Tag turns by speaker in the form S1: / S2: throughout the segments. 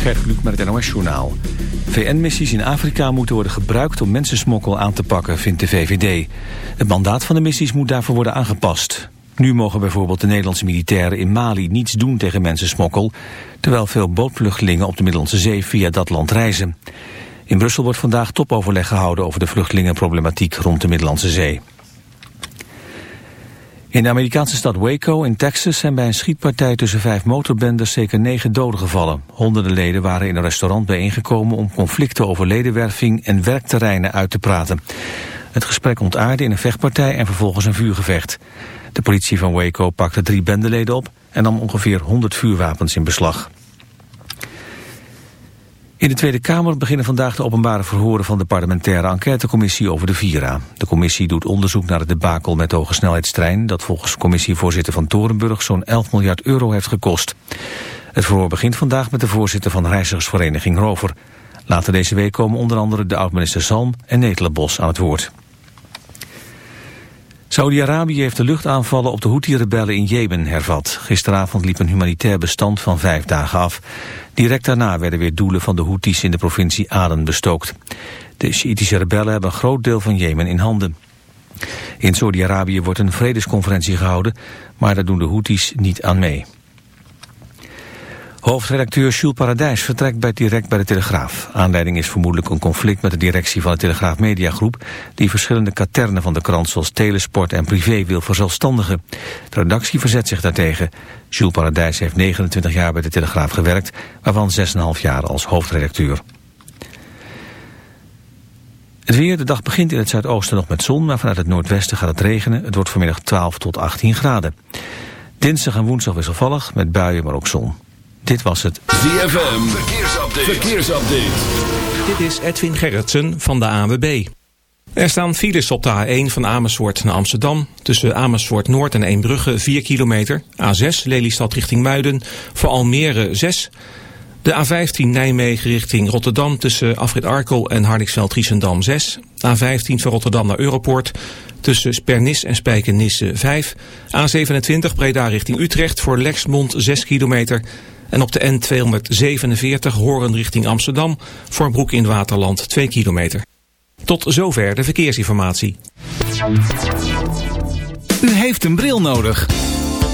S1: Gert Kluk met het NOS-journaal. VN-missies in Afrika moeten worden gebruikt om mensensmokkel aan te pakken, vindt de VVD. Het mandaat van de missies moet daarvoor worden aangepast. Nu mogen bijvoorbeeld de Nederlandse militairen in Mali niets doen tegen mensensmokkel... terwijl veel bootvluchtelingen op de Middellandse Zee via dat land reizen. In Brussel wordt vandaag topoverleg gehouden over de vluchtelingenproblematiek rond de Middellandse Zee. In de Amerikaanse stad Waco in Texas zijn bij een schietpartij tussen vijf motorbenders zeker negen doden gevallen. Honderden leden waren in een restaurant bijeengekomen om conflicten over ledenwerving en werkterreinen uit te praten. Het gesprek ontaarde in een vechtpartij en vervolgens een vuurgevecht. De politie van Waco pakte drie bendeleden op en nam ongeveer 100 vuurwapens in beslag. In de Tweede Kamer beginnen vandaag de openbare verhoren van de parlementaire enquêtecommissie over de Vira. De commissie doet onderzoek naar het debakel met de hoge snelheidstrein dat volgens commissievoorzitter van Torenburg zo'n 11 miljard euro heeft gekost. Het verhoor begint vandaag met de voorzitter van reizigersvereniging Rover. Later deze week komen onder andere de oud-minister Salm en Netelenbos aan het woord. Saudi-Arabië heeft de luchtaanvallen op de Houthi-rebellen in Jemen hervat. Gisteravond liep een humanitair bestand van vijf dagen af. Direct daarna werden weer doelen van de Houthis in de provincie Aden bestookt. De Sjiitische rebellen hebben een groot deel van Jemen in handen. In Saudi-Arabië wordt een vredesconferentie gehouden, maar daar doen de Houthis niet aan mee. Hoofdredacteur Jules Paradijs vertrekt bij direct bij de Telegraaf. Aanleiding is vermoedelijk een conflict met de directie van de Telegraaf Mediagroep... die verschillende katernen van de krant zoals Telesport en Privé wil verzelfstandigen. De redactie verzet zich daartegen. Jules Paradijs heeft 29 jaar bij de Telegraaf gewerkt... waarvan 6,5 jaar als hoofdredacteur. Het weer, de dag begint in het zuidoosten nog met zon... maar vanuit het noordwesten gaat het regenen. Het wordt vanmiddag 12 tot 18 graden. Dinsdag en woensdag wisselvallig met buien, maar ook zon. Dit was het
S2: ZFM Verkeersupdate. Verkeersupdate.
S3: Dit is Edwin Gerritsen van de AWB. Er staan files op de A1 van Amersfoort naar Amsterdam. Tussen Amersfoort Noord en Eembrugge 4 kilometer. A6 Lelystad richting Muiden. Voor Almere 6. De A15 Nijmegen richting Rotterdam tussen Afrit Arkel en Hardingsveld-Giessendam 6. A15 van Rotterdam naar Europoort tussen Spernis en Spijkenisse 5. A27 Breda richting Utrecht voor Lexmond 6 kilometer. En op de N247 Horen richting Amsterdam voor Broek in Waterland 2 kilometer. Tot zover de verkeersinformatie.
S4: U heeft een bril nodig.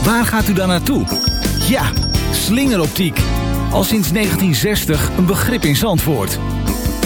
S4: Waar gaat u dan naartoe? Ja, slingeroptiek. Al sinds 1960 een begrip in Zandvoort.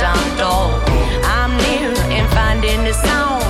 S5: untold. I'm near in finding the sound.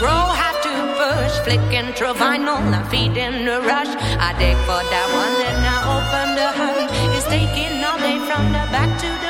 S5: Grow, have to push. Flicking through vinyl and feeding the rush. I dig for that one and I open the hunt. It's taking all day from the back to the. I'm.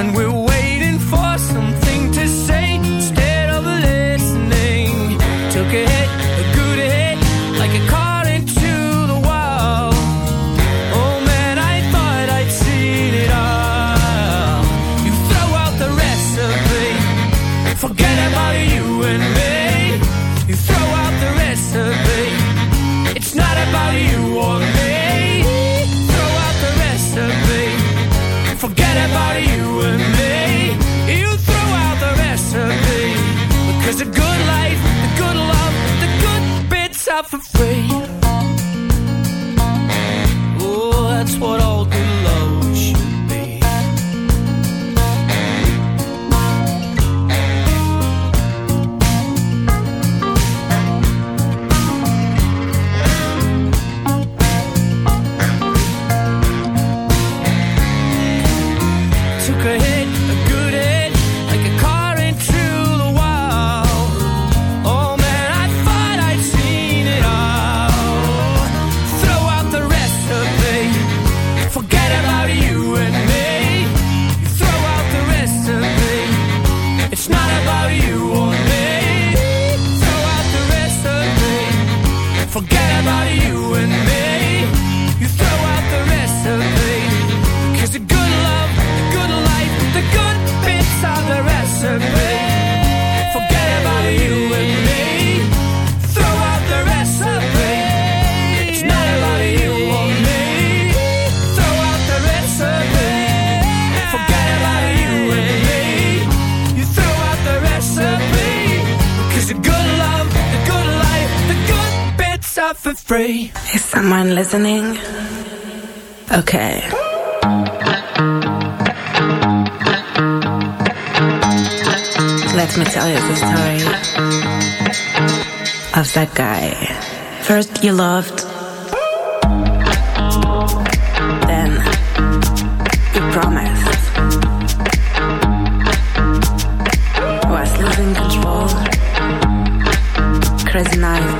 S6: and we'll
S7: good love, good life, the good bits are for free.
S8: Is someone listening? Okay. Let me tell you the story of that guy. First you loved, then you promised.
S9: праздновать.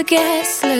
S9: To
S10: guess slow.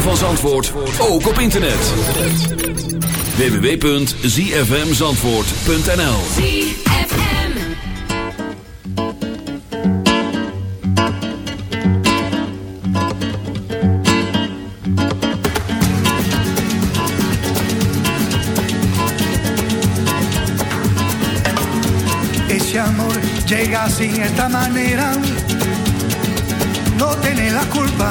S2: ritme van Zandvoort ook op internet. www.zfmzandvoort.nl
S11: ZFM.
S12: Ese amor llega así, esta manera, no tiene la culpa.